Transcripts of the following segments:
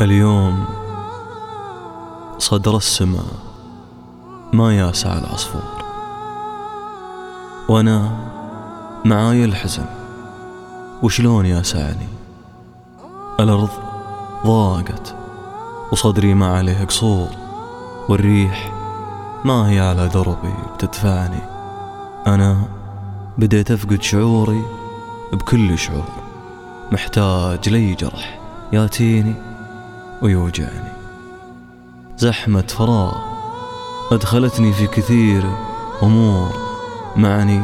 اليوم صدر السماء ما ياسع العصفور. وأنا معاي الحزن وشلون ياسعني؟ الأرض ضاقت وصدري ما عليه قصور والريح ما هي على دربي بتدفعني. أنا بديت أفقد شعوري بكل شعور محتاج لي جرح. ياتيني ويوجعني. زحمة فراغ أدخلتني في كثير أمور معني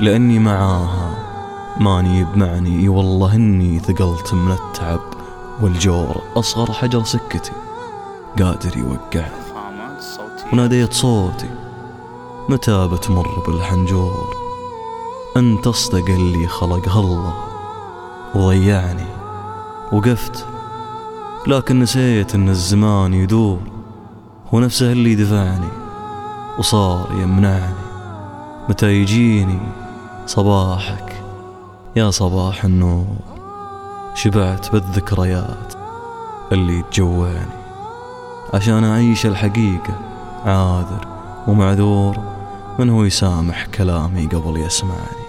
لأني معاها ماني بمعني اي والله إني ثقلت من التعب والجور أصغر حجر سكتي قادر يوقعني. وناديت صوتي متى بتمر بالحنجور؟ أنت أصدق اللي خلقها الله وضيعني وقفت لكن نسيت إن الزمان يدور هو نفسه اللي دفعني وصار يمنعني. متى يجيني صباحك؟ يا صباح النور. شبعت بالذكريات اللي تجوعني عشان أعيش الحقيقة عاذر ومعذور من هو يسامح كلامي قبل يسمعني؟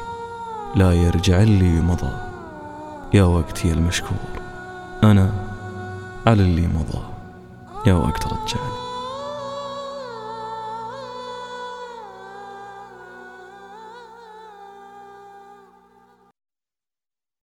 لا يرجع اللي مضى. يا وقتي المشكور. أنا على اللي مضى. يا وقت رجعني